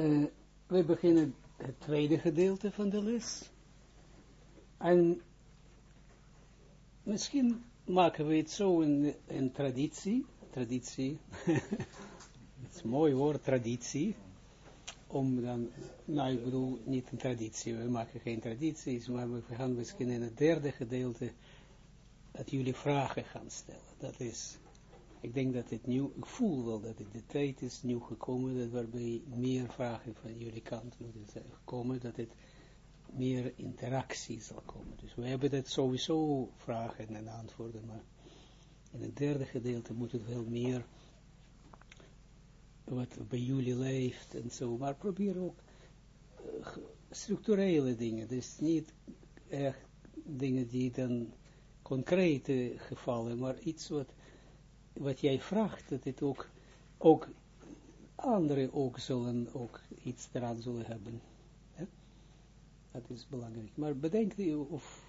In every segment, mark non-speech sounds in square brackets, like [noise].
Uh, we beginnen het tweede gedeelte van de les. En misschien maken we het zo een, een traditie, traditie, [laughs] het is een mooi woord, traditie, om dan, nou ik bedoel niet een traditie, we maken geen tradities, maar we gaan misschien in het derde gedeelte dat jullie vragen gaan stellen. Dat is, ik denk dat het nieuw, ik voel wel dat het de tijd is nieuw gekomen, dat waarbij meer vragen van jullie kant moeten zijn gekomen, dat het meer interactie zal komen. Dus we hebben dat sowieso vragen en antwoorden, maar in het derde gedeelte moet het wel meer wat bij jullie leeft en zo, maar probeer ook uh, structurele dingen, dus niet echt dingen die dan concrete gevallen, maar iets wat, wat jij vraagt, dat het ook, ook anderen ook zullen, ook iets eraan zullen hebben. Dat is belangrijk. Maar bedenk, of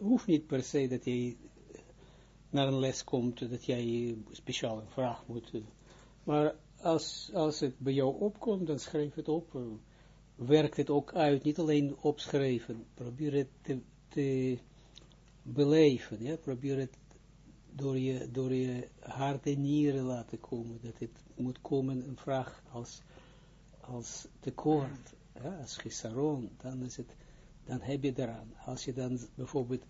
hoeft niet per se dat jij naar een les komt, dat jij speciaal een vraag moet. Maar als, als het bij jou opkomt, dan schrijf het op. Werkt het ook uit, niet alleen opschrijven. Probeer het te, te beleven. Ja? Probeer het door je, door je hart en nieren laten komen. Dat het moet komen, een vraag als, als tekort, ja? als gisaron, dan is het, dan heb je eraan. Als je dan bijvoorbeeld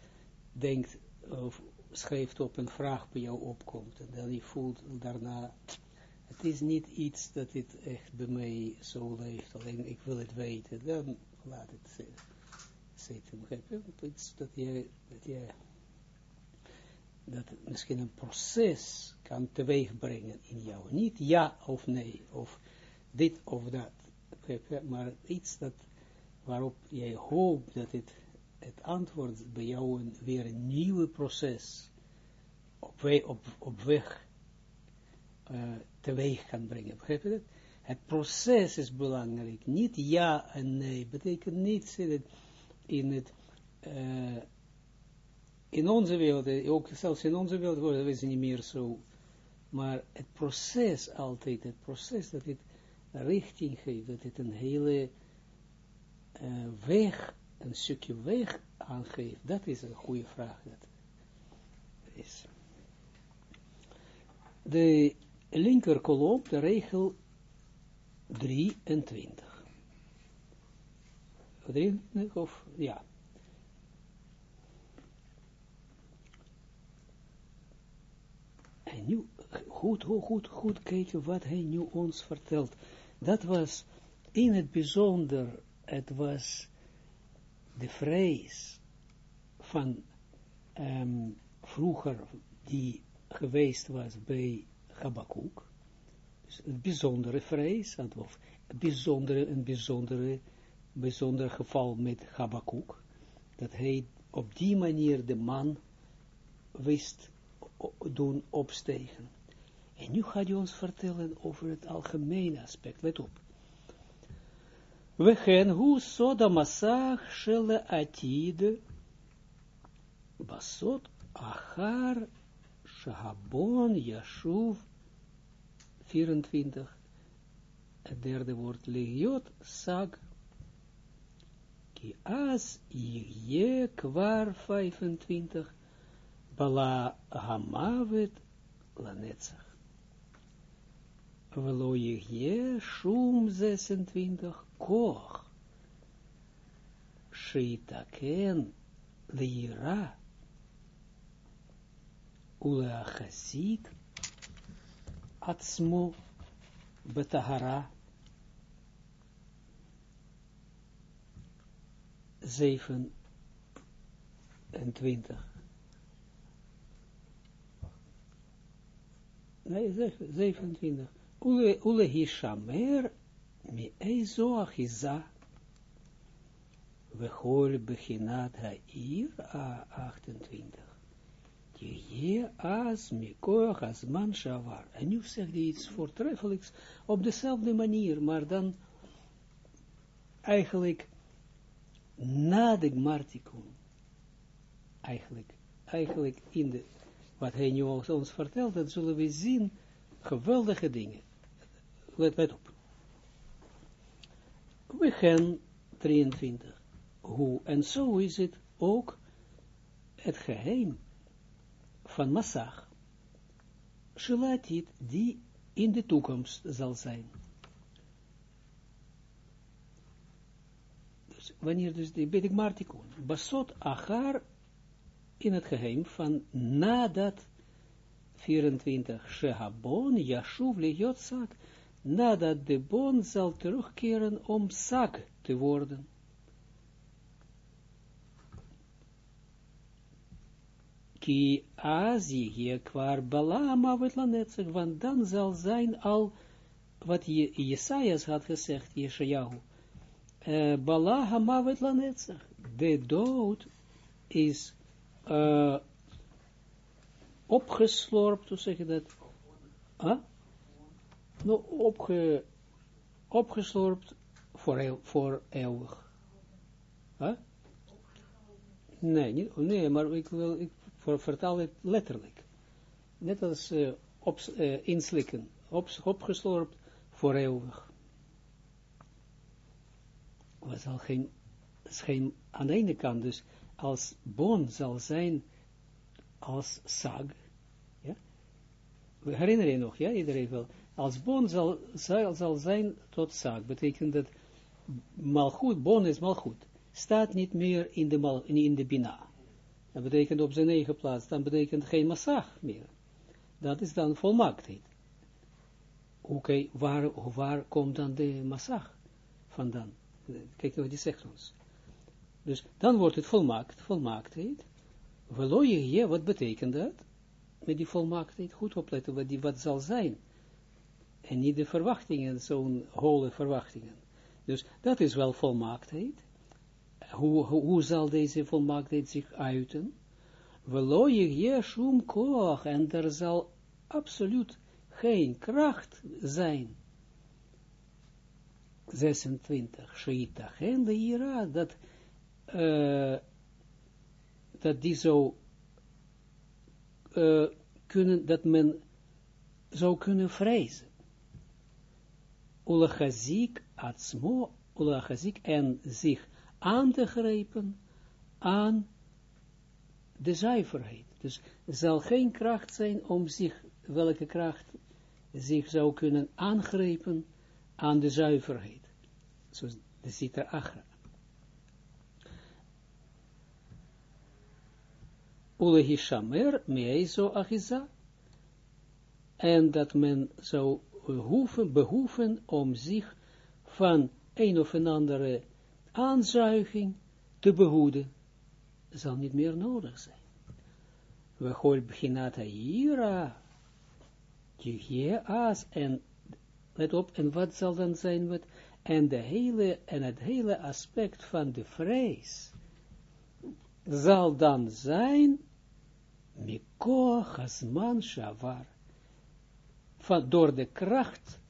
denkt, of schrijft op een vraag bij jou opkomt, en dan je voelt daarna, het is niet iets dat het echt bij mij zo leeft, alleen ik wil het weten, dan laat het zitten Iets dat je, dat je, dat misschien een proces kan teweeg brengen in jou. Niet ja of nee, of dit of dat, maar iets dat, waarop jij hoopt dat het, het antwoord bij jou een, weer een nieuwe proces op, weg, op, op weg uh, teweeg kan brengen. Begrijp je dat? Het proces is belangrijk, niet ja en nee, betekent niet in het, uh, in onze wereld, ook zelfs in onze wereld worden we niet meer zo, maar het proces altijd, het proces dat het richting geeft, dat het een hele uh, weg, een stukje weg aangeeft, dat is een goede vraag. Dat is. De linker kolom, de regel 23. 23 of, ja. En nu, goed, goed, goed kijken wat hij nu ons vertelt. Dat was in het bijzonder, het was de vrees van um, vroeger die geweest was bij Habakkuk. Dus een bijzondere vrees, of bijzondere, een bijzondere bijzonder geval met Habakkuk, dat hij op die manier de man wist doen opstegen. En nu gaat hij ons vertellen over het algemene aspect. Let op. We gaan hoe soda masach shele atide basot achar shahabon yashuv 24 het derde woord legiot sag Ki as je kwar 25 bala hamavet lanetzach. Velo je shum 26 koch. Shitaken leira. Ula chasit atzmo betahara 27. Nee, 27. Ule, hishamer mi eizo achiza. Vechol bechinat ha'ir a 28. Je as mikoach as man shavar. En nu zegt hij iets voortreffelijks op dezelfde manier, maar dan eigenlijk na de Gmartikun, eigenlijk, eigenlijk in de, wat hij nu ons vertelt, dat zullen we zien, geweldige dingen. Let, let op. we gaan 23. Hoe, en zo is het ook het geheim van Massach. Shelatit, die in de toekomst zal zijn. Dus wanneer dus die Bedik Martikun, Basot Achar in het geheim van nadat 24 Shehabon Yashuv Yotzak, nadat de bon zal terugkeren om zak te worden. Ki azi je kwar balama wetlanetzig, want dan zal zijn al, wat je, Jesajas had gezegd, Yeshayahu, uh, bala hamavet lanetzig, de dood is uh, opgeslorpt, hoe zeg je dat? Huh? Nou, opge, opgeslorpt voor, voor eeuwig. Huh? Nee, niet, nee, maar ik wil, ik vertaal het letterlijk. Net als op, uh, inslikken, op, opgeslorpt voor eeuwig. Was al geen, geen, aan de ene kant dus, als boon zal zijn, als sag, ja, we herinneren je nog, ja, iedereen wel, als boon zal, zal, zal zijn tot sag, betekent dat malgoed, bon is malgoed, staat niet meer in de, mal, in de bina. Dat betekent op zijn eigen plaats, dan betekent geen massag meer. Dat is dan volmaaktheid. Oké, waar, waar komt dan de massag vandaan? Kijk wat die zegt ons. Dus dan wordt het volmaakt, volmaaktheid. Veloje je, wat betekent dat? Met die volmaaktheid, goed opletten wat die wat zal zijn. En niet de verwachtingen, zo'n holle verwachtingen. Dus dat is wel volmaaktheid. Hoe, hoe, hoe zal deze volmaaktheid zich uiten? Veloje je shum koch, en er zal absoluut geen kracht zijn. 26. Sheita, en de ira, dat uh, dat die zo uh, kunnen, dat men zou kunnen vrezen. Ulachazik atzmo, ulachazik en zich aan te grijpen aan de zuiverheid. Dus zal geen kracht zijn om zich, welke kracht zich zou kunnen aangrijpen aan de zuiverheid. Zoals de Sitra Achra. Ulehishamer meizo achiza, en dat men zou hoeven, behoeven om zich van een of een andere aanzuiging te behoeden, zal niet meer nodig zijn. We gooien beginat ira, je as, en let op, en wat zal dan zijn, wat, en de hele, en het hele aspect van de vrees, zal dan zijn Miko Hasman Shavar. Van, door de kracht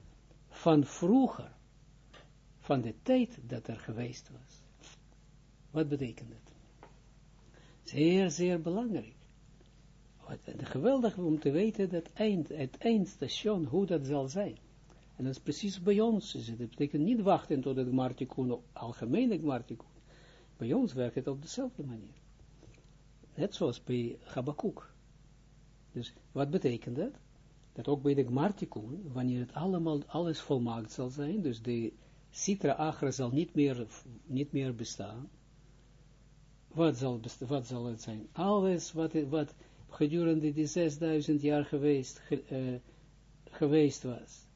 van vroeger, van de tijd dat er geweest was. Wat betekent het? Zeer, zeer belangrijk. Geweldig om te weten dat eind, het eindstation, hoe dat zal zijn. En dat is precies bij ons. Dat betekent niet wachten tot het Gmartikun, algemene Gmartikun. Bij ons werkt het op dezelfde manier. Net zoals bij Habakkuk. Dus wat betekent dat? Dat ook bij de Gmartikun, wanneer het allemaal, alles volmaakt zal zijn, dus de Sitra Achra zal niet meer, niet meer bestaan. Wat zal, wat zal het zijn? Alles wat, wat gedurende die 6000 jaar geweest, uh, geweest was,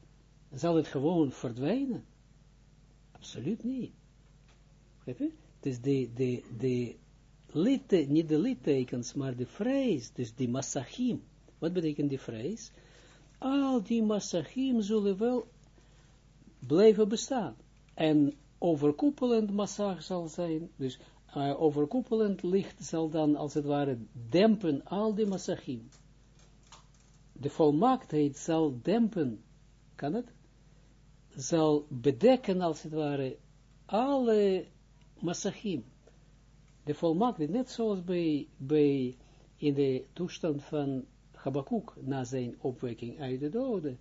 zal het gewoon verdwijnen? Absoluut niet. Dus de, de, de litte, niet de littekens, maar de vrees, dus die massachim. Wat betekent die vrees? Al die massachim zullen wel blijven bestaan. En overkoepelend massag zal zijn, dus uh, overkoepelend licht zal dan als het ware dempen al die massachim. De volmaaktheid zal dempen, kan het? Zal bedekken als het ware alle massachim de volmaakte, net zoals bij, bij in de toestand van Habakkuk na zijn opwekking uit de doden,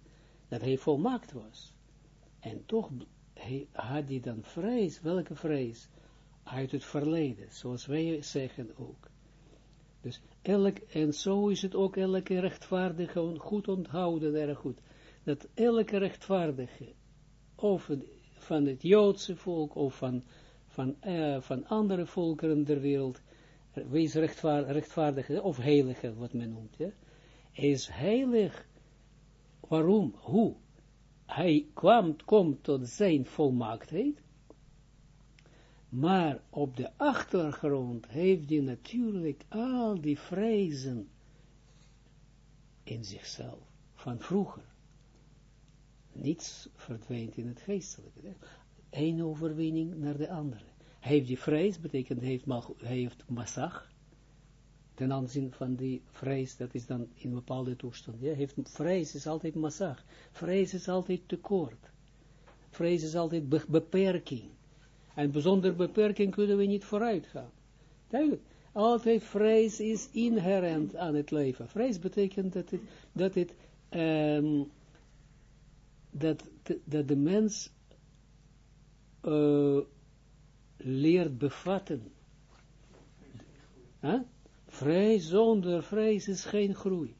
dat hij volmaakt was. En toch hij, had hij dan vrees, welke vrees? Uit het verleden, zoals wij zeggen ook. Dus elk, en zo is het ook elke rechtvaardige, goed onthouden, erg goed, dat elke rechtvaardige, of van het Joodse volk, of van, van, uh, van andere volkeren der wereld, wees rechtvaardig, rechtvaardige, of heilige, wat men noemt, ja, is heilig. Waarom? Hoe? Hij kwam, komt tot zijn volmaaktheid, maar op de achtergrond heeft hij natuurlijk al die vrezen in zichzelf, van vroeger. Niets verdwijnt in het geestelijke. Eén overwinning naar de andere. Hij heeft die vrees, betekent heeft, hij heeft massag, ten aanzien van die vrees, dat is dan in bepaalde toestand. Ja, heeft, vrees is altijd massag. Vrees is altijd tekort. Vrees is altijd beperking. En zonder beperking kunnen we niet vooruit gaan. Duidelijk. Altijd vrees is inherent aan het leven. Vrees betekent dat het, dat het, um, dat, dat de mens uh, leert bevatten. Huh? Vrees, zonder vrees is geen groei.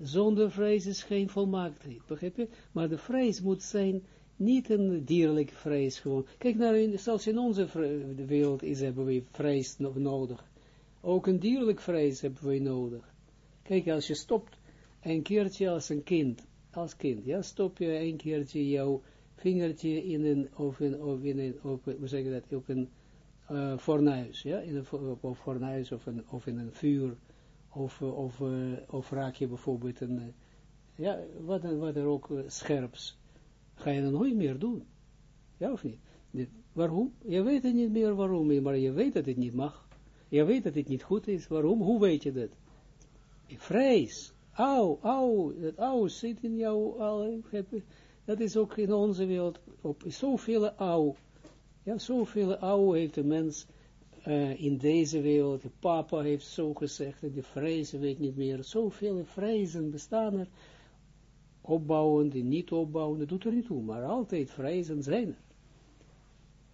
Zonder vrees is geen volmaaktheid, begrijp je? Maar de vrees moet zijn niet een dierlijke vrees gewoon. Kijk naar, in, zelfs in onze wereld is, hebben we vrees nog nodig. Ook een dierlijk vrees hebben we nodig. Kijk, als je stopt een keertje als een kind, als kind, ja, stop je een keertje jouw vingertje in een, of in, of in een, op, hoe zeg dat, op een uh, fornuis, ja, in een of fornuis of, een, of in een vuur, of, uh, of, uh, of raak je bijvoorbeeld een, ja, wat, wat er ook scherps, ga je dat nooit meer doen, ja of niet? Dit, waarom? Je weet het niet meer waarom, maar je weet dat het niet mag, je weet dat het niet goed is, waarom? Hoe weet je dat? Ik vrees, auw, auw, dat auw zit in jou, al, dat is ook in onze wereld, op zoveel auw, ja, zoveel oude heeft de mens uh, in deze wereld, de papa heeft zo gezegd, de vrezen weet niet meer, zoveel vrezen bestaan er, opbouwende, niet opbouwende, doet er niet toe, maar altijd vrezen zijn er.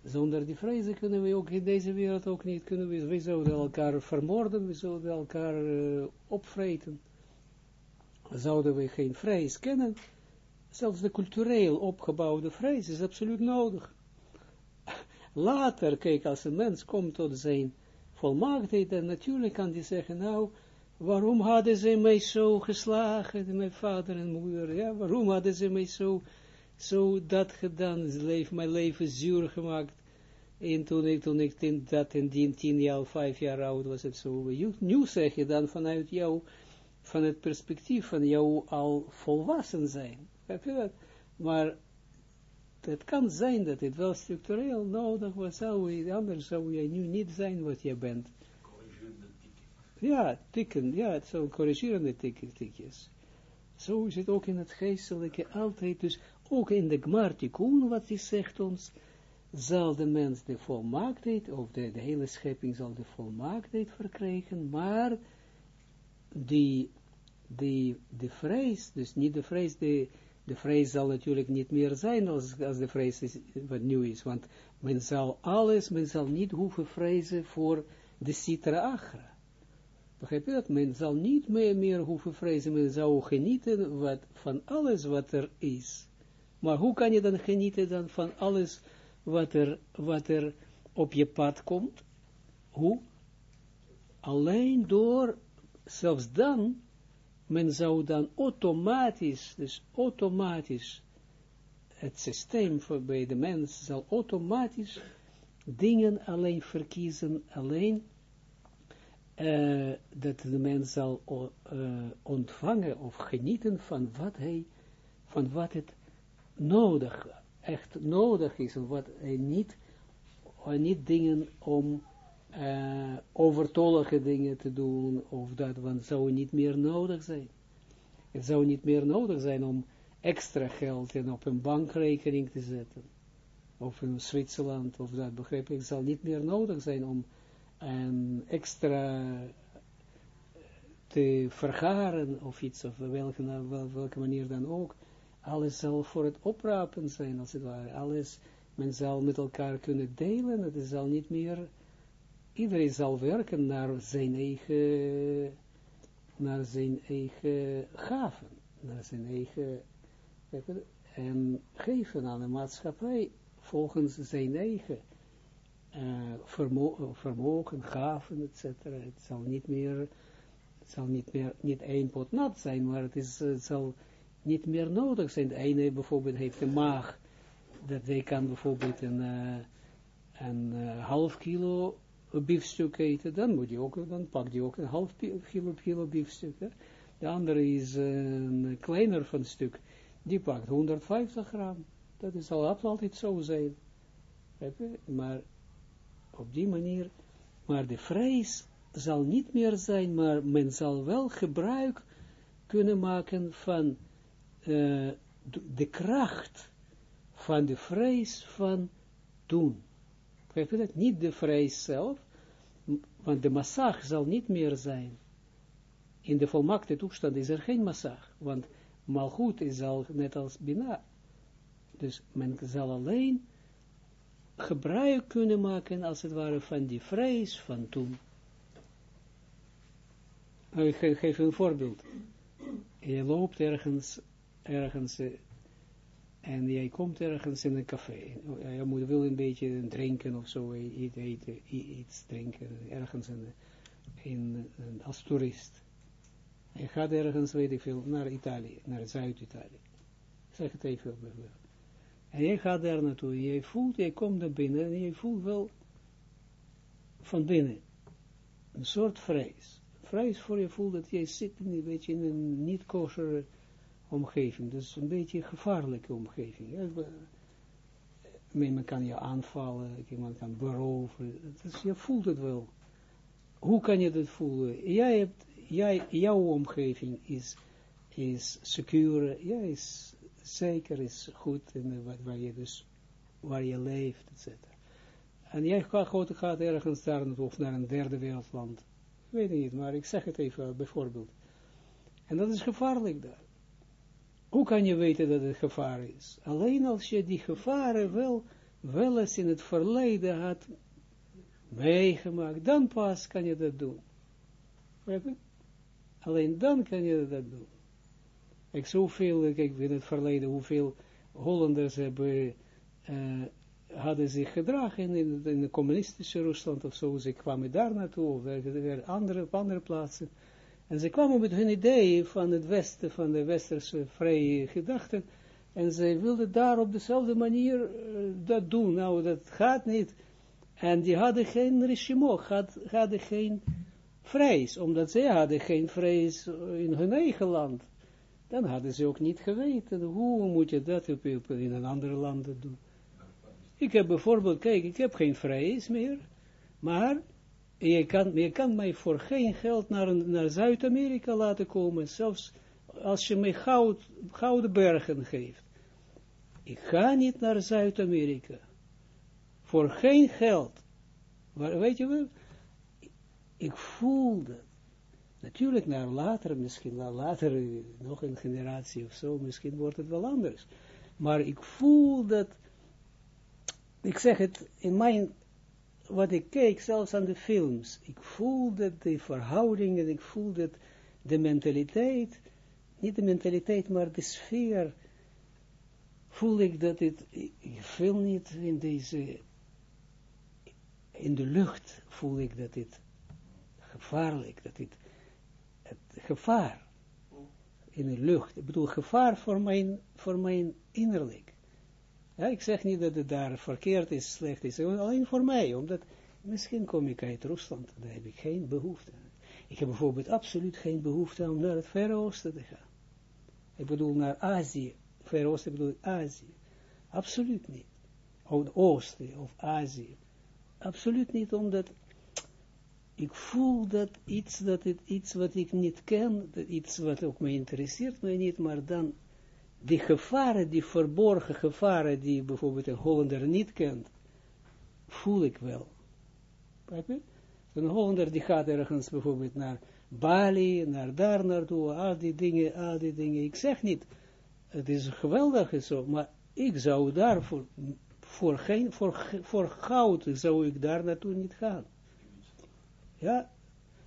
Zonder die vrezen kunnen we ook in deze wereld ook niet, kunnen we, we zouden elkaar vermoorden, we zouden elkaar uh, opvreten. Zouden we geen vrees kennen, zelfs de cultureel opgebouwde vrees is absoluut nodig. Later, kijk, als een mens komt tot zijn volmaaktheid, dan natuurlijk kan hij zeggen, nou, waarom hadden ze mij zo geslagen, mijn vader en moeder, ja, waarom hadden ze mij zo, zo dat gedaan, mijn leven zuur gemaakt, en toen ik, toen ik ten, dat en die tien jaar, vijf jaar oud was het zo, nu zeg je dan vanuit jou, van het perspectief van jou al volwassen zijn, heb je dat? Maar het kan zijn dat het wel structureel nodig was, zou anders zou je nu niet zijn wat je bent. Ja, tikken, ja, het zijn corrigerende tikken, tikjes. Zo is het ook in het geestelijke altijd, dus ook in de Gmartikun, wat hij zegt ons, zal de mens de volmaaktheid, of de, de hele schepping zal de volmaaktheid verkrijgen, maar die, die, de vrees, dus niet de vrees, de, de vrees zal natuurlijk niet meer zijn als, de vrees wat nieuw is, want men zal alles, men zal niet hoeven vrezen voor de citra agra. Begrijp je dat? Men zal niet meer, meer hoeven vrezen, men zal genieten wat, van alles wat er is. Maar hoe kan je dan genieten dan van alles wat er, wat er op je pad komt? Hoe? Alleen door, zelfs dan, men zou dan automatisch, dus automatisch, het systeem voor bij de mens zal automatisch dingen alleen verkiezen, alleen uh, dat de mens zal uh, ontvangen of genieten van wat hij, van wat het nodig, echt nodig is, en wat hij niet, niet dingen om uh, overtollige dingen te doen, of dat, want zou niet meer nodig zijn. Het zou niet meer nodig zijn om extra geld in op een bankrekening te zetten, of in Zwitserland, of dat begrijp ik, het zal niet meer nodig zijn om een extra te vergaren, of iets, of welke, welke manier dan ook, alles zal voor het oprapen zijn, als het ware. Alles, men zal met elkaar kunnen delen, het zal niet meer, iedereen zal werken naar zijn eigen, naar zijn eigen gaven, naar zijn eigen, en geven aan de maatschappij volgens zijn eigen uh, vermo vermogen, gaven, etc. Het zal niet meer, het zal niet meer, niet één pot nat zijn, maar het, is, het zal niet meer nodig zijn. De ene bijvoorbeeld heeft een maag, dat hij kan bijvoorbeeld een, uh, een uh, half kilo biefstuk eten, dan moet je ook, dan pakt hij ook een half kilo, kilo biefstuk. De andere is een kleiner van stuk, die pakt 150 gram. Dat is al altijd zo zijn. Maar op die manier, maar de vrees zal niet meer zijn, maar men zal wel gebruik kunnen maken van de kracht van de vrees van doen. Begrijp je dat? Niet de vrees zelf, want de massag zal niet meer zijn. In de volmaakte toestand is er geen massag, want malgoed is al net als bina. Dus men zal alleen gebruik kunnen maken, als het ware, van die vrees van toen. Ik geef een voorbeeld. Je loopt ergens, ergens, eh, en jij komt ergens in een café. Je moet wel een beetje drinken of zo, eten, iets drinken, ergens in, als toerist. Je gaat ergens, weet ik veel, naar Italië, naar Zuid-Italië. Zeg het even bijvoorbeeld. En jij gaat daar naartoe, jij voelt, jij komt naar binnen en je voelt wel van binnen een soort vrees. Vrees voor je voelt dat jij zit een beetje in een niet kosher omgeving. Dus een beetje een gevaarlijke omgeving. Ja, men kan je aanvallen, iemand kan beroven. Je voelt het wel. Hoe kan je dat voelen? Jij hebt, jij, jouw omgeving is, is secure, jij is zeker is goed in wat, waar je dus, waar je leeft, etc. En jij gaat, gaat ergens daar of naar een derde wereldland. Ik weet niet, maar ik zeg het even bijvoorbeeld. En dat is gevaarlijk daar. Hoe kan je weten dat het gevaar is? Alleen als je die gevaren wel, wel eens in het verleden had meegemaakt, dan pas kan je dat doen. Alleen dan kan je dat doen. Ik zoveel, kijk, in het verleden, hoeveel Hollanders hebben, uh, hadden zich gedragen in, in, de communistische Rusland of zo. Ze kwamen daar naartoe, of andere, op andere plaatsen. En ze kwamen met hun ideeën van het Westen, van de Westerse vrije gedachten. En ze wilden daar op dezelfde manier uh, dat doen. Nou, dat gaat niet. En die hadden geen regime, had, hadden geen vrees, omdat zij hadden geen vrees in hun eigen land dan hadden ze ook niet geweten, hoe moet je dat in een andere land doen. Ik heb bijvoorbeeld, kijk, ik heb geen vrees meer, maar je kan, je kan mij voor geen geld naar, naar Zuid-Amerika laten komen, zelfs als je mij goud, gouden bergen geeft. Ik ga niet naar Zuid-Amerika. Voor geen geld. Maar weet je wel, ik voel dat. Natuurlijk, naar later, misschien naar later, nog een generatie of zo, misschien wordt het wel anders. Maar ik voel dat, ik zeg het in mijn, wat ik kijk, zelfs aan de films, ik voel dat de verhoudingen, ik voel dat de mentaliteit, niet de mentaliteit, maar de sfeer, voel ik dat het, ik voel niet in deze, in de lucht voel ik dat het gevaarlijk, dat het het gevaar in de lucht. Ik bedoel, gevaar voor mijn, voor mijn innerlijk. Ja, ik zeg niet dat het daar verkeerd is, slecht is, alleen voor mij, omdat misschien kom ik uit Rusland, daar heb ik geen behoefte aan. Ik heb bijvoorbeeld absoluut geen behoefte om naar het Verre Oosten te gaan. Ik bedoel naar Azië. Verre Oosten bedoel ik Azië. Absoluut niet. Of Oosten of Azië. Absoluut niet, omdat ik voel dat iets, dat het iets wat ik niet ken, dat iets wat ook me interesseert mij niet, maar dan die gevaren, die verborgen gevaren, die bijvoorbeeld een Hollander niet kent, voel ik wel. Een Hollander die gaat ergens bijvoorbeeld naar Bali, naar daar naartoe, al die dingen, al die dingen. Ik zeg niet, het is geweldig zo, maar ik zou daar voor, voor, geen, voor, voor goud zou ik daar naartoe niet gaan. Ja,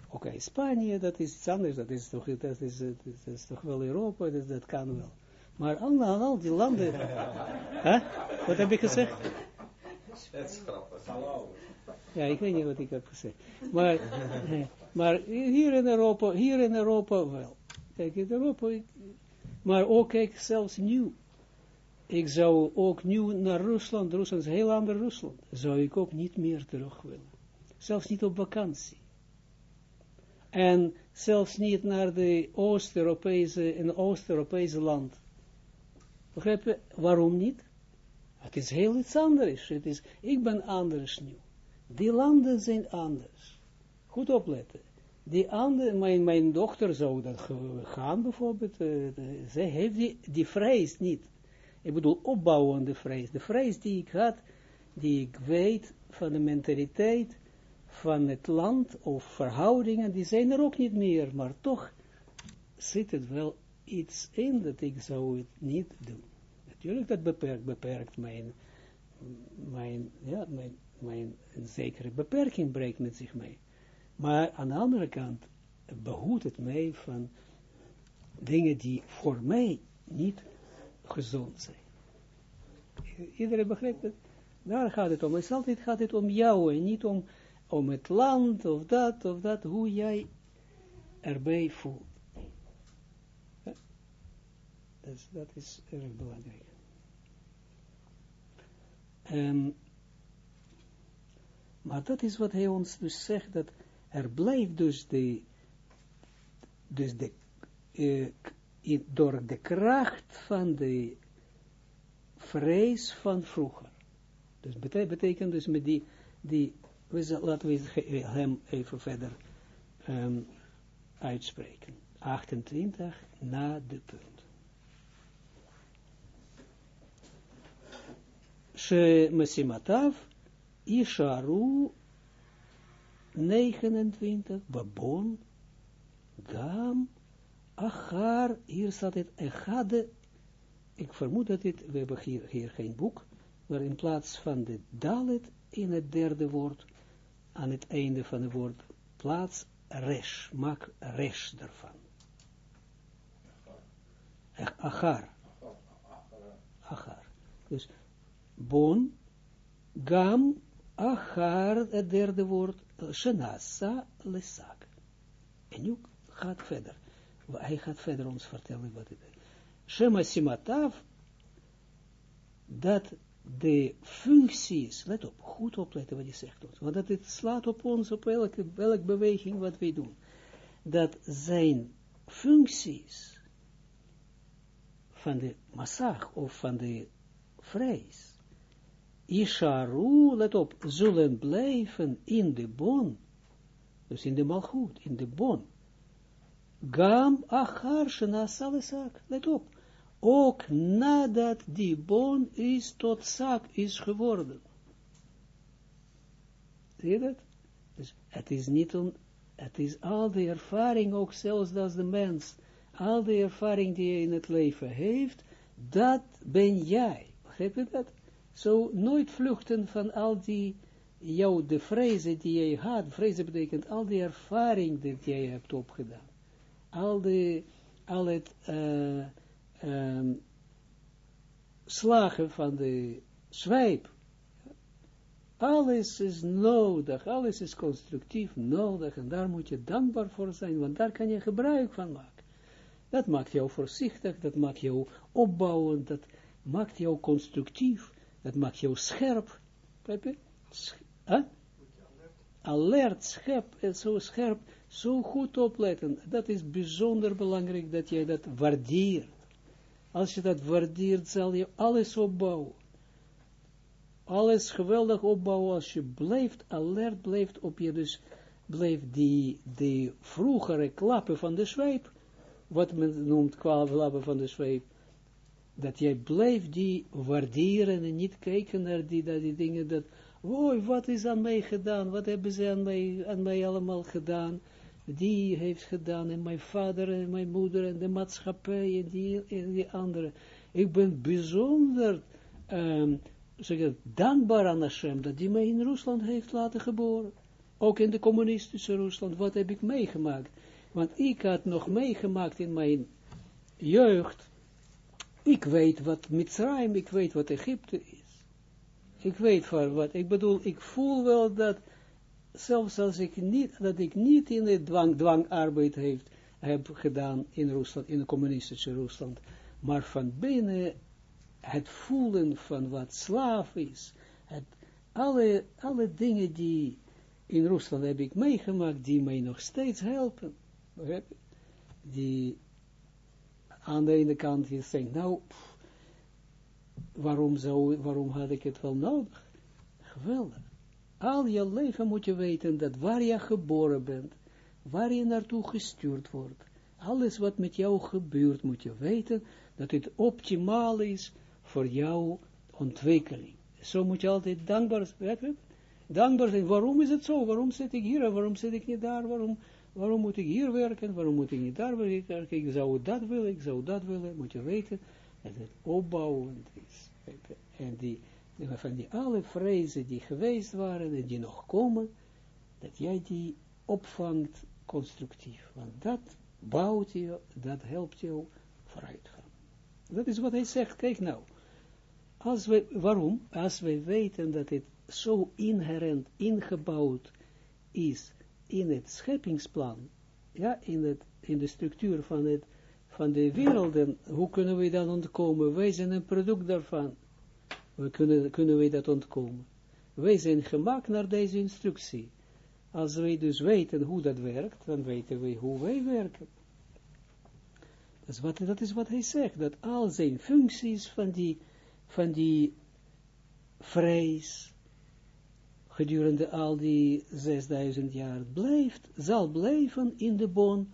oké, Spanje, dat is iets anders, dat is toch, is, is, toch wel Europa, dat, dat kan wel. Maar aan al die landen, [laughs] huh? wat heb ik gezegd? Ja, ik weet niet wat ik heb gezegd. Maar, [laughs] maar hier in Europa, hier in Europa wel. Kijk, in Europa, maar ook kijk, zelfs nieuw. Ik zou ook nieuw naar Rusland, Rusland is een heel ander Rusland, zou ik ook niet meer terug willen. Zelfs niet op vakantie. En zelfs niet naar de Oost-Europese, een Oost-Europese land. Begrijp je? Waarom niet? Het is heel iets anders. Het is, ik ben anders nu. Die landen zijn anders. Goed opletten. Die andere, mijn, mijn dochter zou dat gaan bijvoorbeeld. Uh, zij heeft die, die vrees niet. Ik bedoel opbouwende vrees. De vrees die ik had, die ik weet van de mentaliteit van het land of verhoudingen, die zijn er ook niet meer. Maar toch zit het wel iets in dat ik zou het niet doen. Natuurlijk, dat beperkt, beperkt mijn, mijn, ja, mijn, mijn een zekere beperking brengt met zich mee. Maar aan de andere kant behoedt het mij van dingen die voor mij niet gezond zijn. Iedereen begrijpt het? Daar gaat het om. Het altijd gaat het om jou en niet om, om het land of dat of dat, hoe jij erbij voelt. Dus dat is erg belangrijk. Um, maar dat is wat hij ons dus zegt, dat er blijft dus de, dus de, uh, door de kracht van de vrees van vroeger. Dus betekent, dus met die, die laten we hem even verder um, uitspreken. 28 na de punt. Shemesimatav Isharu 29, Babon, Gam, Achar, hier staat het Echade, ik vermoed dat dit, we hebben hier, hier geen boek, maar in plaats van de Dalet in het derde woord, aan het einde van het woord, plaats Resh, maak Resh ervan. Achar. Achar. Dus bon, gam, achar, het derde woord, shenasa, lesak. En nu gaat verder. Hij gaat verder ons vertellen wat het is. Shema simatav, dat de functies, let op, goed opletten wat hij zegt ons, want dat het slaat op ons, op elke, welke beweging wat wij doen, dat zijn functies van de massag of van de vrees, Isharu, let op, zullen blijven in de bon, dus in de malgoed, in de bon. Gam achar shenasalesak, let op, ook nadat die bon is tot zak is geworden. Zie je dat? Dus het is niet om, het is al de ervaring, ook zelfs als de mens, al de ervaring die je in het leven heeft, dat ben jij. Begrijp je dat? Zo nooit vluchten van al die, jou, de vrezen die jij had. Vrezen betekent al die ervaring die jij hebt opgedaan. Al, de, al het uh, um, slagen van de zwijp. Alles is nodig, alles is constructief nodig en daar moet je dankbaar voor zijn, want daar kan je gebruik van maken. Dat maakt jou voorzichtig, dat maakt jou opbouwend, dat maakt jou constructief. Dat maakt jou scherp. Alert, scherp, en zo scherp, zo goed opletten. Dat is bijzonder belangrijk dat jij dat waardeert. Als je dat waardeert, zal je alles opbouwen. Alles geweldig opbouwen als je blijft alert, blijft op je, dus blijft die, die vroegere klappen van de zweep, wat men noemt klappen van de zweep, dat jij blijft die waarderen en niet kijken naar die, dat die dingen dat, oh, wat is aan mij gedaan, wat hebben ze aan mij, aan mij allemaal gedaan, die heeft gedaan, en mijn vader en mijn moeder en de maatschappij en die, en die andere. Ik ben bijzonder um, zeg dankbaar aan Hashem dat die mij in Rusland heeft laten geboren. Ook in de communistische Rusland, wat heb ik meegemaakt? Want ik had nog meegemaakt in mijn jeugd, ik weet wat Mitzrayim, ik weet wat Egypte is. Ik weet van wat, ik bedoel, ik voel wel dat, zelfs als ik niet, dat ik niet in de dwang, dwangarbeid heeft, heb gedaan in Rusland, in de communistische Rusland, maar van binnen het voelen van wat slaaf is, het, alle, alle dingen die in Rusland heb ik meegemaakt, die mij nog steeds helpen, die aan de ene kant je denkt, nou, waarom, zou, waarom had ik het wel nodig? Geweldig. Al je leven moet je weten dat waar je geboren bent, waar je naartoe gestuurd wordt, alles wat met jou gebeurt, moet je weten dat het optimaal is voor jouw ontwikkeling. Zo moet je altijd dankbaar zijn. Dankbaar zijn. Waarom is het zo? Waarom zit ik hier? Waarom zit ik niet daar? Waarom, waarom moet ik hier werken? Waarom moet ik niet daar werken? Ik zou dat willen, ik zou dat willen. Moet je weten dat het opbouwend is. En die, van die alle vrezen die geweest waren en die nog komen, dat jij die opvangt constructief. Want dat bouwt je, dat helpt jou vooruit gaan. Dat is wat hij zegt. Kijk nou. Als we, waarom? Als we weten dat het zo inherent, ingebouwd is in het scheppingsplan, ja, in, het, in de structuur van, het, van de werelden, hoe kunnen we dan ontkomen? Wij zijn een product daarvan. We kunnen, kunnen we dat ontkomen? Wij zijn gemaakt naar deze instructie. Als wij dus weten hoe dat werkt, dan weten we hoe wij werken. Dat is wat, dat is wat hij zegt, dat al zijn functies van die van die vrees gedurende al die 6000 jaar blijft, zal blijven in de boon,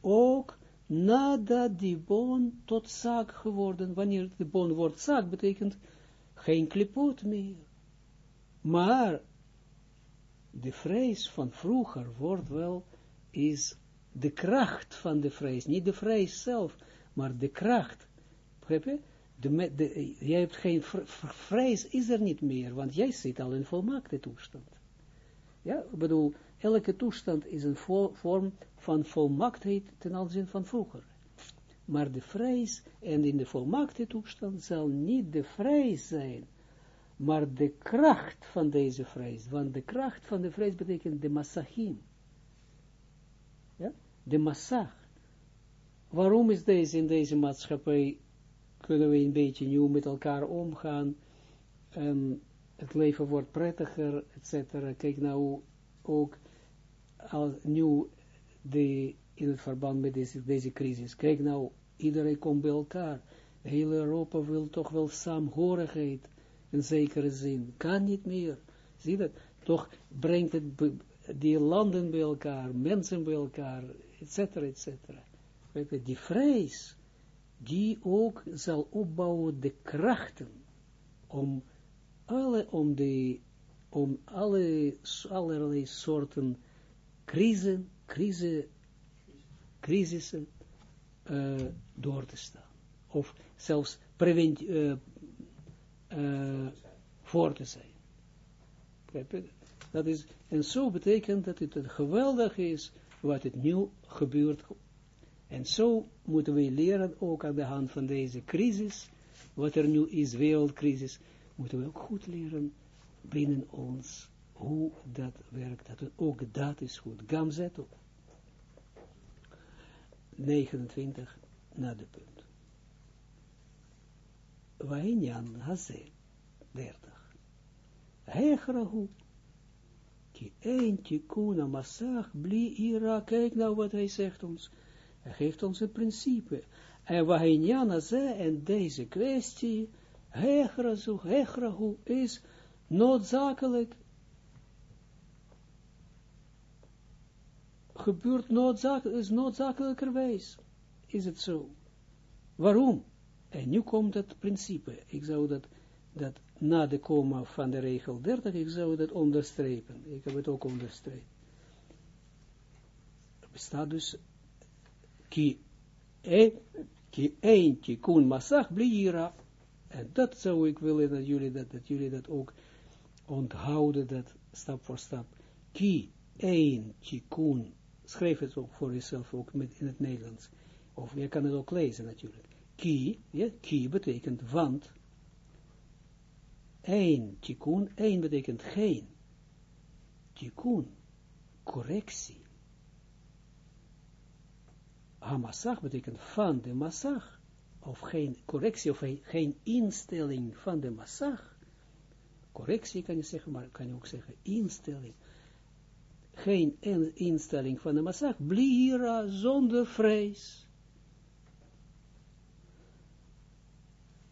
ook nadat die boon tot zaak geworden, wanneer de boon wordt zaak, betekent geen klipot meer. Maar de vrees van vroeger wordt wel, is de kracht van de vrees, niet de vrees zelf, maar de kracht, begrijp? De, de, jij hebt geen vrees, is er niet meer, want jij zit al in volmaakte toestand. Ja, ik bedoel, elke toestand is een vorm van volmaaktheid ten aanzien van vroeger. Maar de vrees, en in de volmaakte toestand zal niet de vrees zijn, maar de kracht van deze vrees, want de kracht van de vrees betekent de massachim. Ja, de massach. Waarom is deze in deze maatschappij kunnen we een beetje nieuw met elkaar omgaan, en het leven wordt prettiger, etc. Kijk nou ook al nieuw de, in het verband met deze, deze crisis. Kijk nou, iedereen komt bij elkaar. Heel Europa wil toch wel saamhorigheid, in zekere zin. Kan niet meer. Zie dat? Toch brengt het die landen bij elkaar, mensen bij elkaar, etc. etc. Die vrees die ook zal opbouwen de krachten om alle, om de, om alle, allerlei soorten crisis, crisissen uh, door te staan. Of zelfs prevent, uh, uh, voor te zijn. Dat is, en zo betekent dat het geweldig is wat het nu gebeurt en zo moeten we leren, ook aan de hand van deze crisis, wat er nu is, wereldcrisis, moeten we ook goed leren binnen ons, hoe dat werkt. Dat, ook dat is goed. Gam zet op. 29 na de punt. Wainyan haze, 30. Hechrahu, ki een tikuna masach, bli ira, kijk nou wat hij zegt ons, hij geeft ons een principe. En wahinjana ze, en deze kwestie, hechrazu, hechrahu, is noodzakelijk, gebeurt noodzakelijk, is noodzakelijkerwijs, is het zo. Waarom? En nu komt het principe. Ik zou dat, dat na de komma van de regel 30, ik zou dat onderstrepen. Ik heb het ook onderstrepen bestaat dus ki, e, ki een tikkun masach bliira. En dat zou ik willen dat jullie dat, dat jullie dat ook onthouden, dat stap voor stap. Ki een tikkun, schrijf het ook voor jezelf ook met, in het Nederlands. Of je kan het ook lezen natuurlijk. Ki, ja, ki betekent want. Een tikkun, één betekent geen. Tikkun, correctie. Hamassach betekent van de massach, of geen correctie, of geen instelling van de massach. Correctie kan je zeggen, maar kan je ook zeggen instelling. Geen instelling van de massach, blira zonder vrees.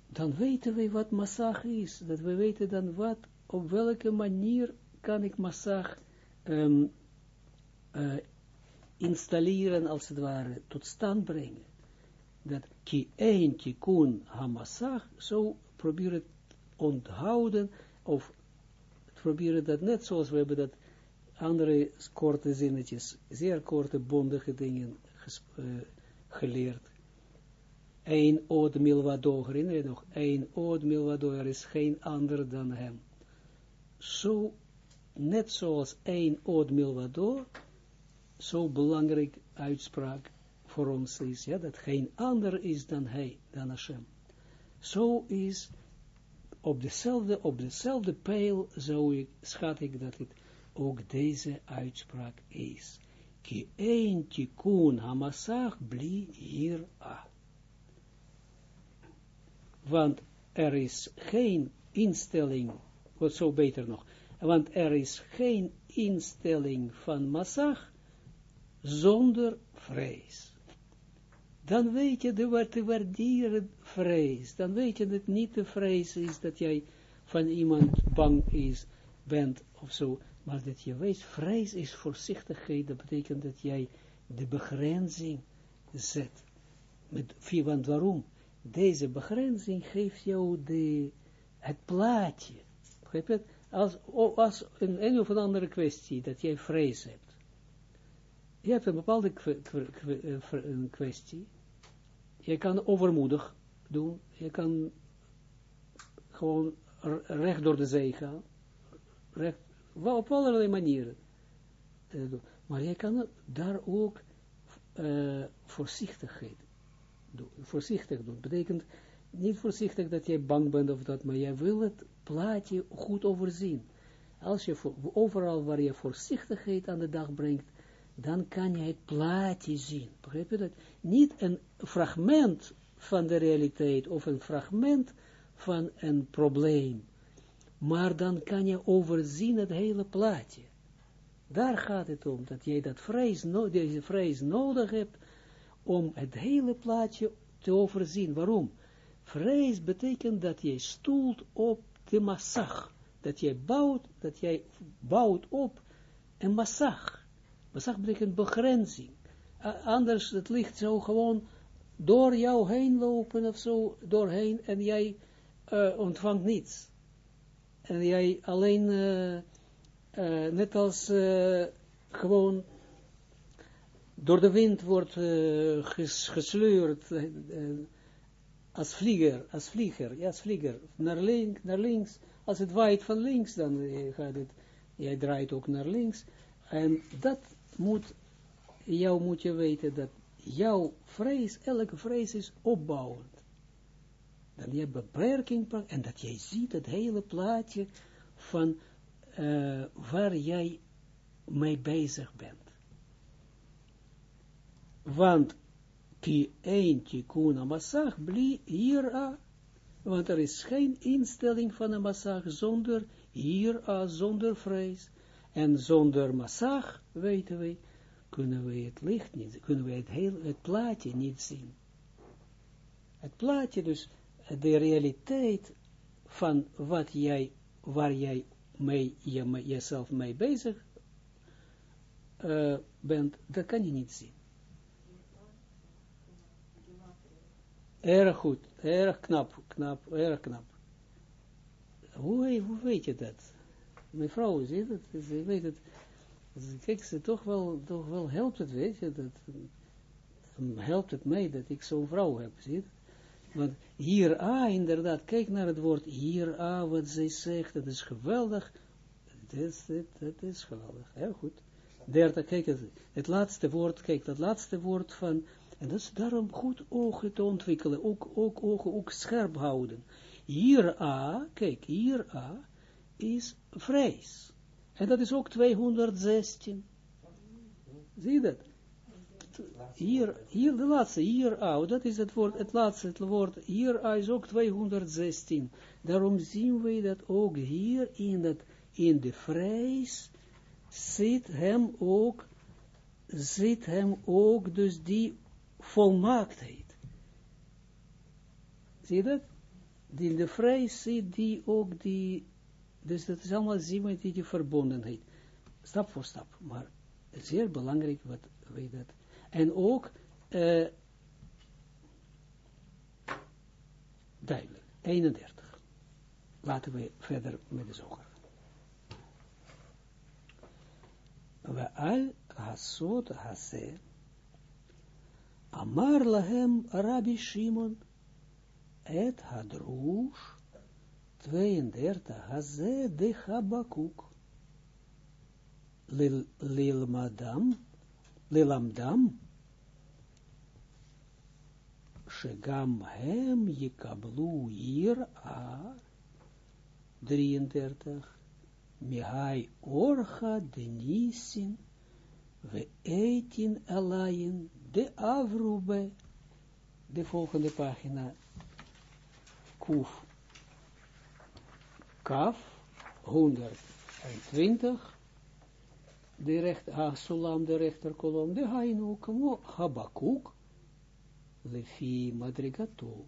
Dan weten we wat massach is, dat we weten dan wat, op welke manier kan ik massach um, uh, installeren, als het ware, tot stand brengen. Dat ki een tikkun hamassach, zo probeer het onthouden, of proberen dat net zoals we hebben dat andere korte zinnetjes, zeer korte, bondige dingen uh, geleerd. Een oud milvado, herinner je nog? Een oud milvado, er is geen ander dan hem. Zo, net zoals een oud milvado, zo belangrijk uitspraak voor ons is, ja, dat geen ander is dan hij, dan Hashem. Zo is op dezelfde, op dezelfde pijl, zo ik, schat ik dat het ook deze uitspraak is. Ki een tikkun hamasach bli hier a. Want er is geen instelling, wat zo beter nog, want er is geen instelling van massach zonder vrees. Dan weet je de wat te waarderen vrees. Dan weet je dat niet de vrees is dat jij van iemand bang is, bent of zo. Maar dat je weet, vrees is voorzichtigheid. Dat betekent dat jij de begrenzing zet. Met, want waarom? Deze begrenzing geeft jou de, het plaatje. Begrijp? Als, als in een of andere kwestie dat jij vrees hebt je hebt een bepaalde eh, kwestie. Je kan overmoedig doen. Je kan gewoon recht door de zee gaan. Recht, op allerlei manieren. Uh, maar je kan daar ook uh, voorzichtigheid doen. Voorzichtig doen. Betekent niet voorzichtig dat jij bang bent of dat, maar jij wil het plaatje goed overzien. Als je overal waar je voorzichtigheid aan de dag brengt, dan kan je het plaatje zien. Begrijp je dat? Niet een fragment van de realiteit of een fragment van een probleem, maar dan kan je overzien het hele plaatje. Daar gaat het om, dat jij dat vrees, deze vrees nodig hebt om het hele plaatje te overzien. Waarom? Vrees betekent dat jij stoelt op de massag. Dat jij bouwt, dat jij bouwt op een massag. Masach betekent begrenzing. anders, het licht zou gewoon door jou heen lopen of zo, doorheen, en jij uh, ontvangt niets. En jij alleen, uh, uh, net als gewoon door de wind wordt ges, gesleurd, als vlieger, als vlieger, ja, als vlieger, naar, link, naar links, als het waait van links, dan gaat het, jij draait ook naar links, en dat jou moet je weten dat jouw vrees, elke vrees is opbouwend. Dan je beperking en dat jij ziet het hele plaatje van uh, waar jij mee bezig bent. Want ki een tikkun amassach bli hier want er is geen instelling van een massag zonder hier zonder vrees. En zonder massag, weten we, kunnen we het licht niet, kunnen we het, heel, het plaatje niet zien. Het plaatje, dus de realiteit van wat jij, waar jij mee, je, jezelf mee bezig uh, bent, dat kan je niet zien. Erg goed, erg knap, knap, erg knap. Hoe weet je dat? Mijn vrouw ziet het, weet het. Kijk, ze toch wel, toch wel helpt het, weet je, dat, helpt het mij dat ik zo'n vrouw heb, zie je? Want hier A, inderdaad, kijk naar het woord hier A, wat zij zegt, dat is geweldig, dat is, is geweldig, heel goed. Derde, kijk, het, het laatste woord, kijk, dat laatste woord van, en dat is daarom goed ogen te ontwikkelen, ook, ook ogen ook scherp houden. Hier A, kijk, hier A, is vrees. En dat is ook 216. Zie je dat? Hier, hier de laatste, hier A, dat is het woord, het laatste het woord, hier is ook 216. Daarom zien we dat ook hier in, dat, in de vrees zit hem ook, zit hem ook dus die volmaaktheid. Zie je dat? In de vrees zit die ook die dus dat is allemaal zien die verbondenheid. Stap voor stap. Maar zeer belangrijk wat weet dat. En ook uh, duidelijk. 31. Laten we verder met de zoger. We al hasot hase. Amar lahem Rabbi Shimon et hadrush 32, Haze de Habakuk. Lilmadam, Lilamdam, Shegam hem Yikablu Ir A. 33, Mihai Orcha de Nisin, We Eitin Alayin de Avrube. De volgende pagina, Kuf kaf, 120, de recht, Sulam, de rechterkolom, de hainu, kamo, habakuk, lefi madrigato,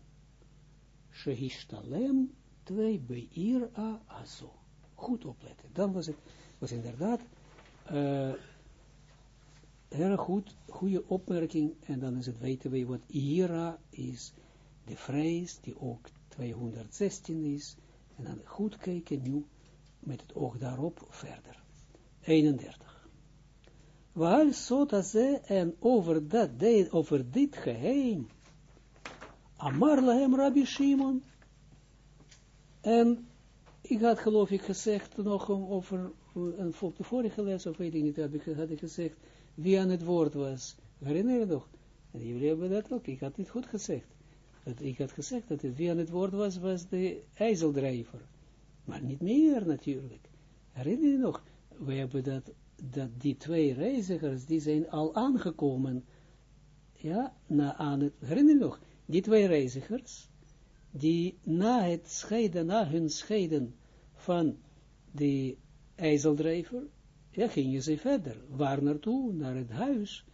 shehishtalem, twee beir a azo. Goed opletten. Dan was het, was inderdaad, uh, erg goed, goede opmerking, en dan is het weten we wat ira is, de vrees, die ook 216 is, en dan goed kijken nu met het oog daarop verder. 31. Waar sota ze en over dat de, over dit geheim. Amar lahem Rabbi Shimon. En ik had geloof ik gezegd nog over een de vorige les, of weet ik niet, had ik, had ik gezegd wie aan het woord was. Herinner je nog? En jullie hebben dat ook, ik had niet goed gezegd dat ik had gezegd dat het wie aan het woord was, was de ijzeldrijver. Maar niet meer natuurlijk. Herinner je nog, we hebben dat, dat die twee reizigers, die zijn al aangekomen, ja, na aan het, herinner je nog, die twee reizigers, die na het scheiden, na hun scheiden van de ijzeldrijver, ja, gingen ze verder. Waar naartoe? Naar het huis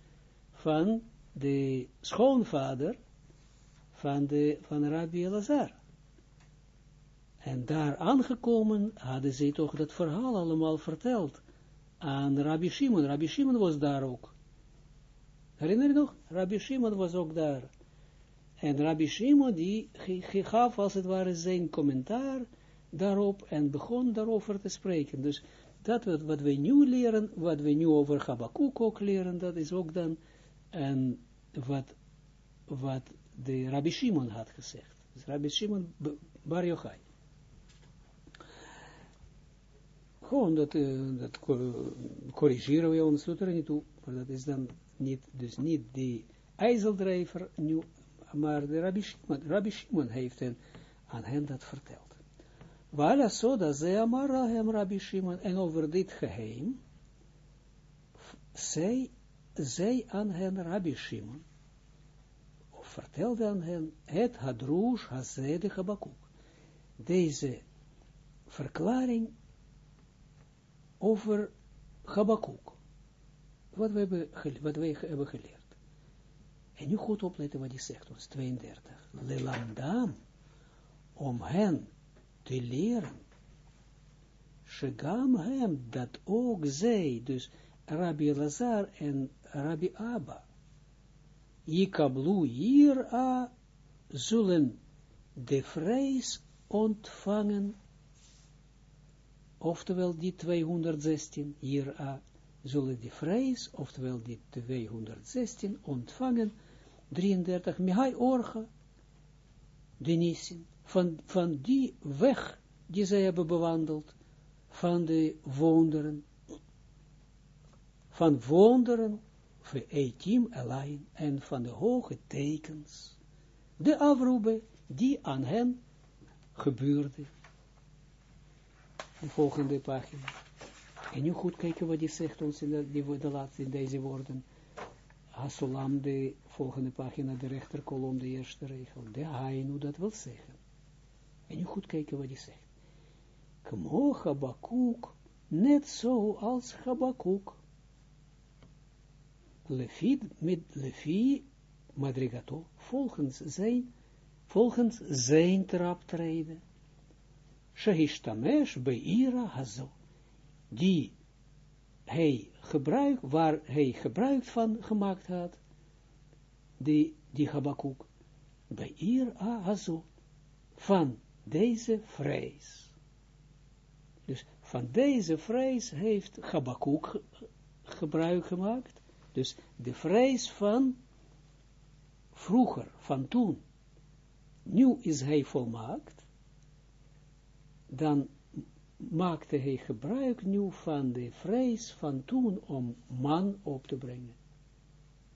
van de schoonvader van, de, van Rabbi Elazar. En daar aangekomen hadden ze toch dat verhaal allemaal verteld aan Rabbi Shimon. Rabbi Shimon was daar ook. Herinner je nog? Rabbi Shimon was ook daar. En Rabbi Shimon die gaf als het ware zijn commentaar daarop en begon daarover te spreken. Dus dat wat, wat we nu leren, wat we nu over Habakkuk ook leren, dat is ook dan en wat, wat de Rabbi Shimon had gezegd. Dus Rabbi Shimon Bar Yochai. Gewoon dat, uh, dat corrigeren we ons doet er niet toe, maar dat is dan niet, dus niet die ijzeldrijver nu, maar de Rabbi Shimon, Rabbi Shimon heeft hen, aan hen dat verteld. Wala soda ze amara hem Rabbi Shimon, en over dit geheim, zij, zij aan hen Rabbi Shimon, vertelde aan hen het hadroes hazede Habakuk. Deze verklaring over Habakuk. Wat we hebben, wat wij hebben geleerd. En nu goed opletten wat hij zegt ons, 32. Lelandam, om hen te leren. Shegam hem, dat ook zij, dus Rabbi Lazar en Rabbi Abba, Jikablu hier a zullen de vrees ontvangen, oftewel die 216 hier a, zullen die vrees, oftewel die 216, ontvangen, 33, Mihai Orga, Denisin, van, van die weg die zij hebben bewandeld, van de wonderen, van wonderen, Etim alleen, en van de hoge tekens, de afroebe, die aan hen gebeurde. De volgende pagina. En nu goed kijken wat hij zegt ons in, de, die, de laatste, in deze woorden. Hasolam, de volgende pagina, de rechterkolom, de eerste regel. De hainu, dat wil zeggen. En nu goed kijken wat hij zegt. Kmo Habakuk, net zo als Habakuk. Lefi, met Lefi, madrigato, volgens zijn, volgens zijn traptreden. Shehishtamesh beira hazo die hij gebruik, waar hij gebruik van gemaakt had, die, die Habakkuk, bij Ir Ahazo, van deze vrees. Dus van deze vrees heeft Habakkuk gebruik gemaakt, dus de vrees van vroeger, van toen. Nu is hij volmaakt, dan maakte hij gebruik nu van de vrees van toen om man op te brengen.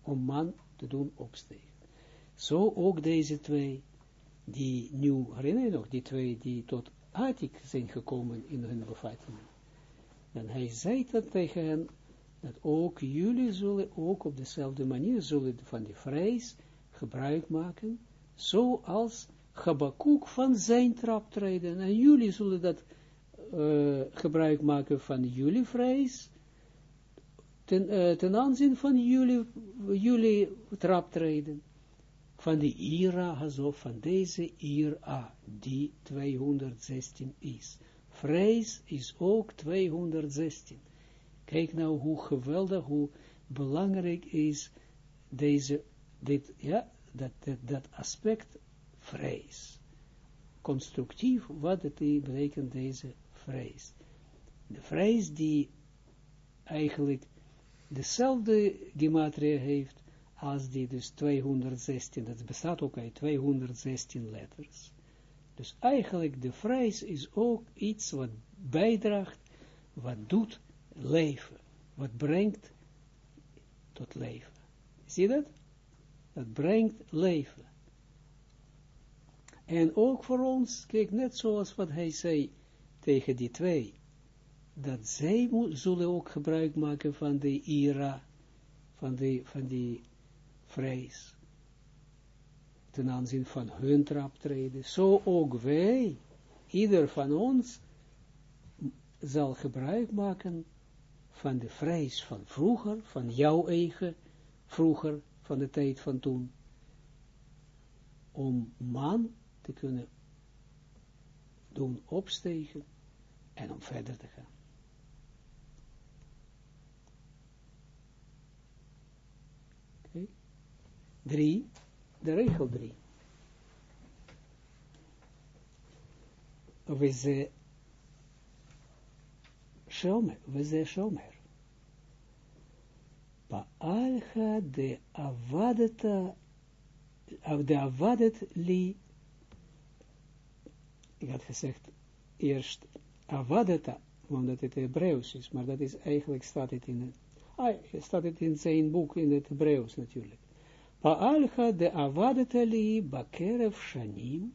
Om man te doen opstegen. Zo ook deze twee, die nu, herinner je nog, die twee die tot Atik zijn gekomen in hun bevattingen. En hij zei dat tegen hen, dat ook jullie zullen ook op dezelfde manier zullen van die vrees gebruik maken, zoals Habakkuk van zijn trap treden. En jullie zullen dat uh, gebruik maken van jullie vrees, ten, ten aanzien van jullie, jullie traptreden, van die ira, alsof van deze ira, die 216 is. Vrees is ook 216. Kijk nou hoe geweldig, hoe belangrijk is deze, dit, ja, dat, dat, aspect vrees. Constructief, wat het betekent deze vrees. De vrees die eigenlijk dezelfde gematria heeft als die dus 216, dat bestaat ook uit 216 letters. Dus eigenlijk de vrees is ook iets wat bijdraagt, wat doet leven, wat brengt tot leven. Zie je dat? Dat brengt leven. En ook voor ons, kijk, net zoals wat hij zei, tegen die twee, dat zij zullen ook gebruik maken van de ira, van die, van die vrees, ten aanzien van hun traptreden. Zo ook wij, ieder van ons, zal gebruik maken van de vrees van vroeger, van jouw eigen vroeger, van de tijd van toen, om man te kunnen doen opstegen en om verder te gaan. Oké. Drie, de regel drie. We ze shomer, ze shomer. Avadeta, de avadet li, ik had gezegd, eerst Avadeta, omdat het Hebreeuws is, maar dat is eigenlijk, staat het in, staat het in zijn boek in het Hebreeuws natuurlijk. Pa'alcha de Avadeta li bakerev shanim.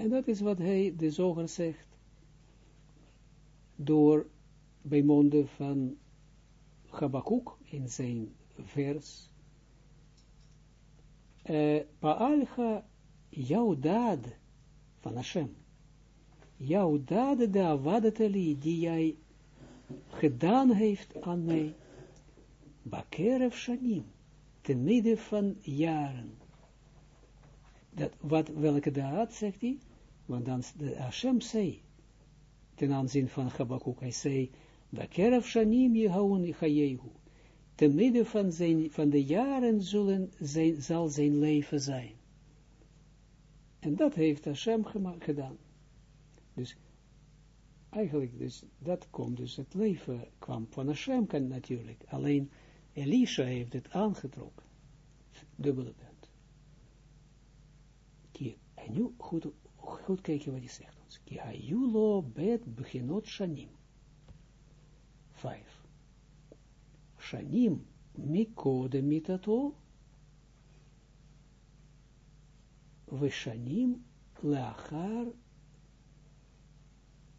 En dat is wat hij, de zoger zegt, door bij monden van Habakkuk in zijn vers, uh, Pa'alcha jouw daad van Hashem, jouw daad de awadateli die jij gedaan heeft aan mij, bakerev shanim, ten midden van jaren. Dat, wat, welke daad, zegt hij? Want dan, de Hashem zei, ten aanzien van Habakkuk, hij zei, bakerev shanim jehoun chayehu, te midden van, zijn, van de jaren zullen zijn, zal zijn leven zijn. En dat heeft Hashem gedaan. Dus eigenlijk, dus dat komt, dus het leven kwam van Hashem kan natuurlijk, alleen Elisha heeft het aangetrokken, dubbele punt. En nu goed, goed kijken wat hij zegt ons. Ki hayulo bet beginot shanim. Vijf. Shanim mikode mitato. Veshanim leachar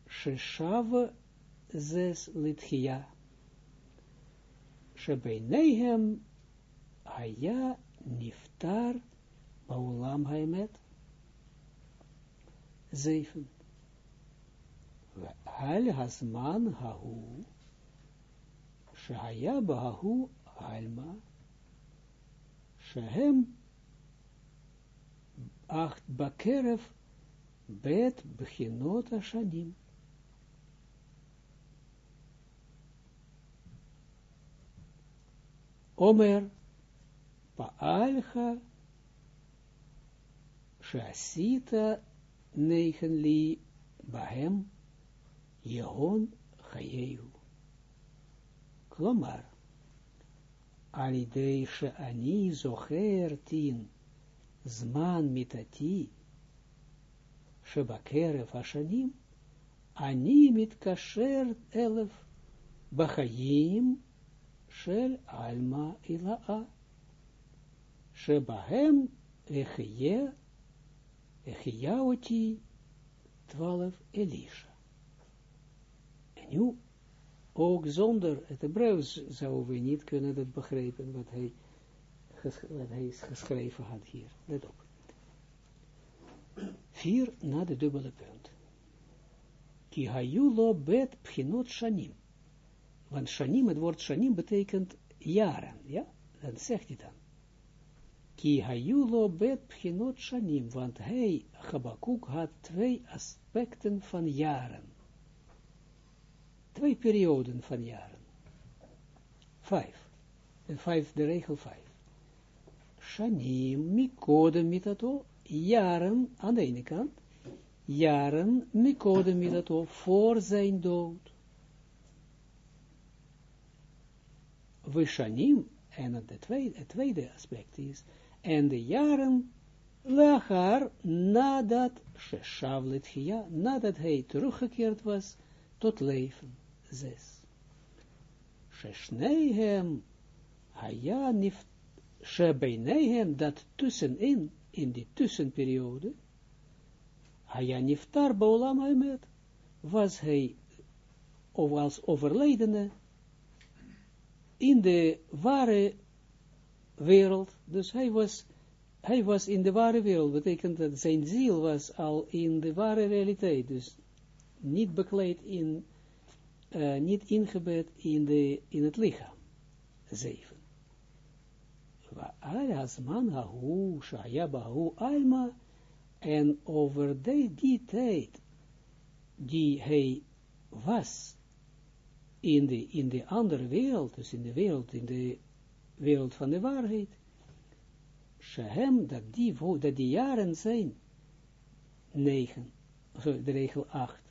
sheshav zes litchia. Shebeinehem haya niftar baulam haemet. Zeven. Hal hasman hahu, shahaya bahu alma, shehem acht bakeref bet bechinot ashanim. Omer pa'alcha she'asita negen li bahem Jehon Chayehu. Klomar, alidei ani zocher tin zman mitati. Shebakerev ashanim ani mit kasher elef bachayim shel alma ila'a. Shebahem echyaoti twaalf Elisha. En nu, ook zonder het Hebreeuws zouden we niet kunnen dat begrijpen wat hij, wat hij geschreven had hier. Let op. Vier na de dubbele punt. Ki hayulo bet pchinot shanim. Want shanim, het woord shanim betekent jaren, ja? Dan zegt hij dan. Ki hayulo bet pchinot shanim, want hij, Habakkuk, had twee aspecten van jaren. Twee perioden van jaren. Vijf. En vijf, de regel vijf. Shanim, mikode mitato, jaren aan de ene kant, jaren mikode mitato, voor zijn dood. We shanim, en het tweede, het tweede aspect is, en de jaren lachar nadat Sheshavlet nadat hij teruggekeerd was tot leven. Zes. Sheshneihem Haya nif Shebeinehem dat tussenin, in die tussenperiode, Haya niftar baulam haemet, was hij of als overledene in de ware wereld, dus hij was, hij was in de ware wereld, betekent dat zijn ziel was al in de ware realiteit, dus niet bekleed in, uh, niet ingebed in, de, in het lichaam. Zeven. Al asman hahu, shaya bahu alma, en over de, die tijd, die hij was, in de, in de andere wereld, dus in de wereld, in de wereld van de waarheid, Shehem, dat die, dat die jaren zijn, negen, [laughs] de regel acht,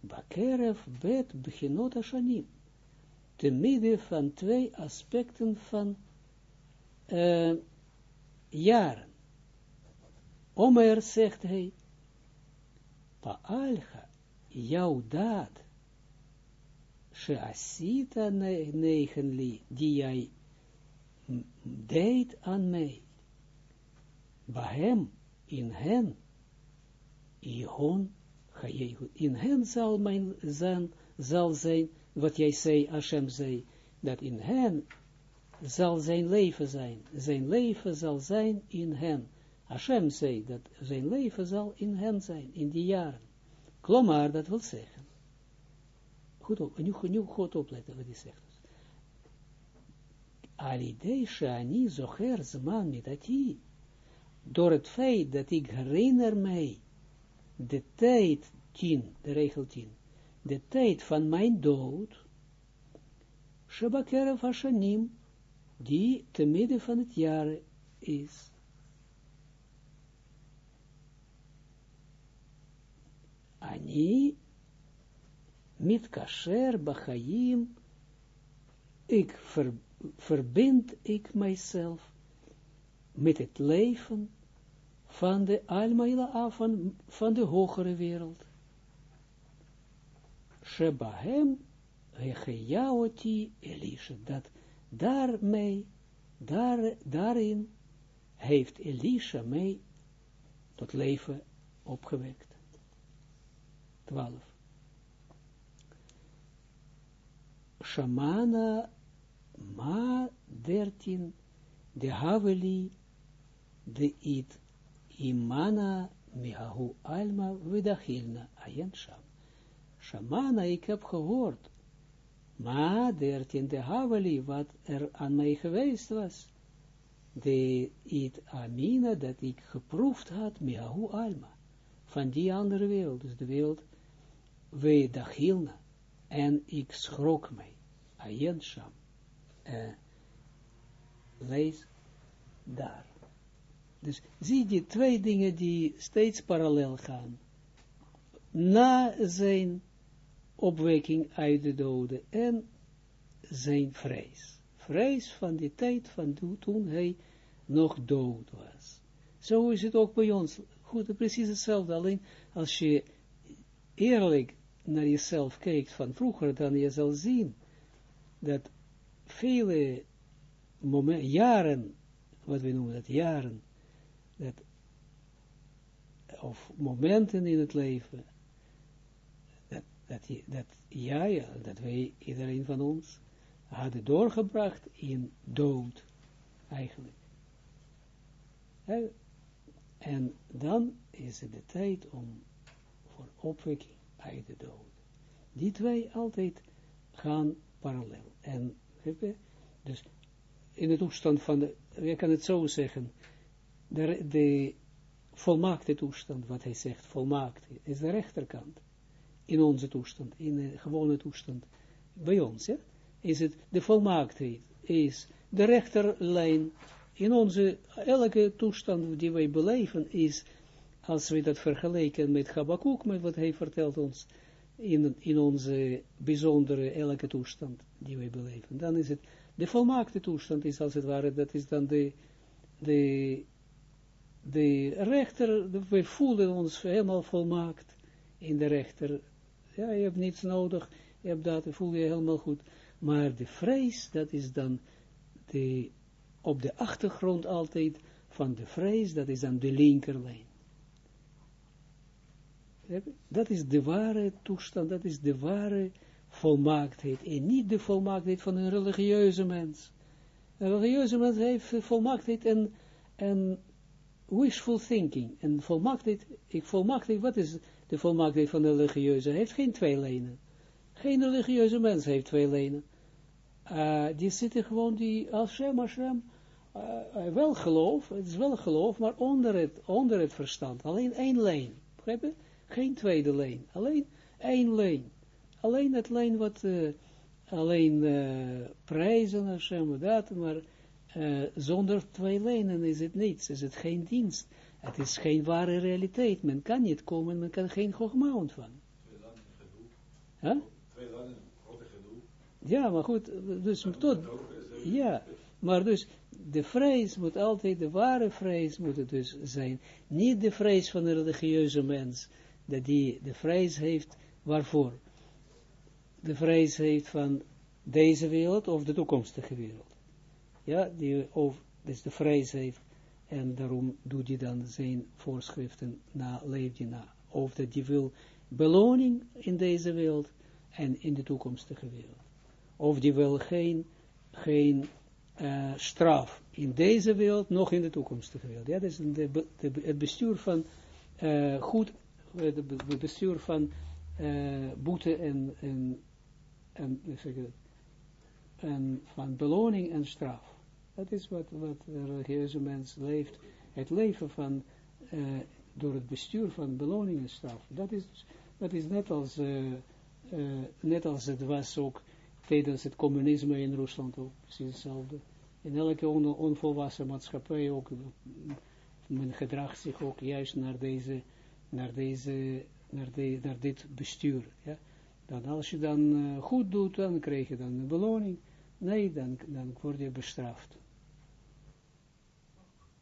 Bakerev bet beginot ashanim, te midden van twee aspecten van uh, jaren. Omer zegt hij, Pa'alcha, jouw daad, Sheasita negen li, die jij deed aan mij, Bahem, in hen, Ihon, in hen zal mijn zijn, zal zijn, wat jij zei, Hashem zei, dat in hen zal zijn leven zijn, zijn leven zal zijn in hen. Hashem zei dat zijn leven zal in hen zijn, in die jaren. Klomar, dat wil zeggen. Goed op, nu, nu goed opletten wat hij zegt. Alidei shani zocher zman mitati, door het feit dat ik herinner mij de tijd tien, de regel tien, de tijd van mijn dood, Shabakera Hashanim, die te midden van het jaar is. Ani mit kasher bachayim, ik ver, verbind ik mijzelf met het leven van de Alma van, van de hogere wereld. Shebahem hechejaoti Elisha, dat daarmee, daar, daarin heeft Elisha mij tot leven opgewekt. 12. Shamana ma 13 de haveli de it imana mihahu alma vidachilna ayen sham. Shamana, ik heb gehoord, ma dertien de haveli, wat er aan mij geweest was, de it amina, dat ik geproefd had, mihahu alma, van die andere wereld, dus de wereld, vidachilna, en ik schrok mij, ayen sham, uh, lees daar. Dus zie die twee dingen die steeds parallel gaan. Na zijn opwekking uit de doden en zijn vrees. Vrees van die tijd van toen hij nog dood was. Zo is het ook bij ons. Goed, precies hetzelfde. Alleen als je eerlijk naar jezelf kijkt van vroeger, dan je zal zien dat vele jaren, wat we noemen dat jaren, dat, of momenten in het leven, dat, dat, jij, dat wij, iedereen van ons, hadden doorgebracht in dood, eigenlijk. En dan is het de tijd om voor opwekking uit de dood. Die twee altijd gaan parallel. En dus in de toestand van de, je kan het zo zeggen, de, de volmaakte toestand, wat hij zegt, volmaakt, is de rechterkant. In onze toestand, in de gewone toestand, bij ons, ja, is het de volmaaktheid, is de rechterlijn in onze, elke toestand die wij beleven, is, als we dat vergelijken met Habakkuk, met wat hij vertelt ons, in, in onze bijzondere, elke toestand die wij beleven, dan is het de volmaakte toestand is als het ware, dat is dan de, de, de rechter, we voelen ons helemaal volmaakt in de rechter. Ja, je hebt niets nodig, je hebt dat, voel je helemaal goed. Maar de vrees, dat is dan de, op de achtergrond altijd van de vrees, dat is dan de linkerlijn. Dat is de ware toestand, dat is de ware volmaaktheid en niet de volmaaktheid van een religieuze mens. Een religieuze mens heeft volmaaktheid en, en wishful thinking. En volmaaktheid, ik volmaaktheid, wat is de volmaaktheid van de religieuze? Hij heeft geen twee lijnen. Geen religieuze mens heeft twee lijnen. Uh, die zitten gewoon, die Hashem, Hashem, uh, wel geloof, het is wel geloof, maar onder het, onder het verstand. Alleen één lijn. Begrijp je? Geen tweede lijn. Alleen één lijn. Alleen het lijn wat, alleen prijzen Hashem, dat, maar uh, zonder twee lijnen is het niets, is het geen dienst. Het is geen ware realiteit. Men kan niet komen, men kan geen gogma ontvangen. Huh? Twee lijnen. Ja, maar goed, dus tot, ja, maar dus de vrees moet altijd, de ware vrees moet het dus zijn. Niet de vrees van de religieuze mens, dat die de vrees heeft, waarvoor? de vrees heeft van deze wereld of de toekomstige wereld. Ja, die, of, dus de heeft en daarom doet hij dan zijn voorschriften na, leeft hij na. Of dat hij wil beloning in deze wereld en in de toekomstige wereld. Of die wil geen, geen uh, straf in deze wereld, nog in de toekomstige wereld. Ja, dat is de, het bestuur van uh, goed, het bestuur van uh, boete en, en en, en van beloning en straf. Dat is wat, wat de religieuze mens leeft. Het leven van, uh, door het bestuur van beloning en straf. Dat is, dat is net, als, uh, uh, net als het was ook tijdens het communisme in Rusland ook precies hetzelfde. In elke on, onvolwassen maatschappij ook, men gedraagt zich ook juist naar deze, naar deze, naar, de, naar dit bestuur. Ja? Dan als je dan goed doet, dan krijg je dan een beloning. Nee, dan, dan word je bestraft.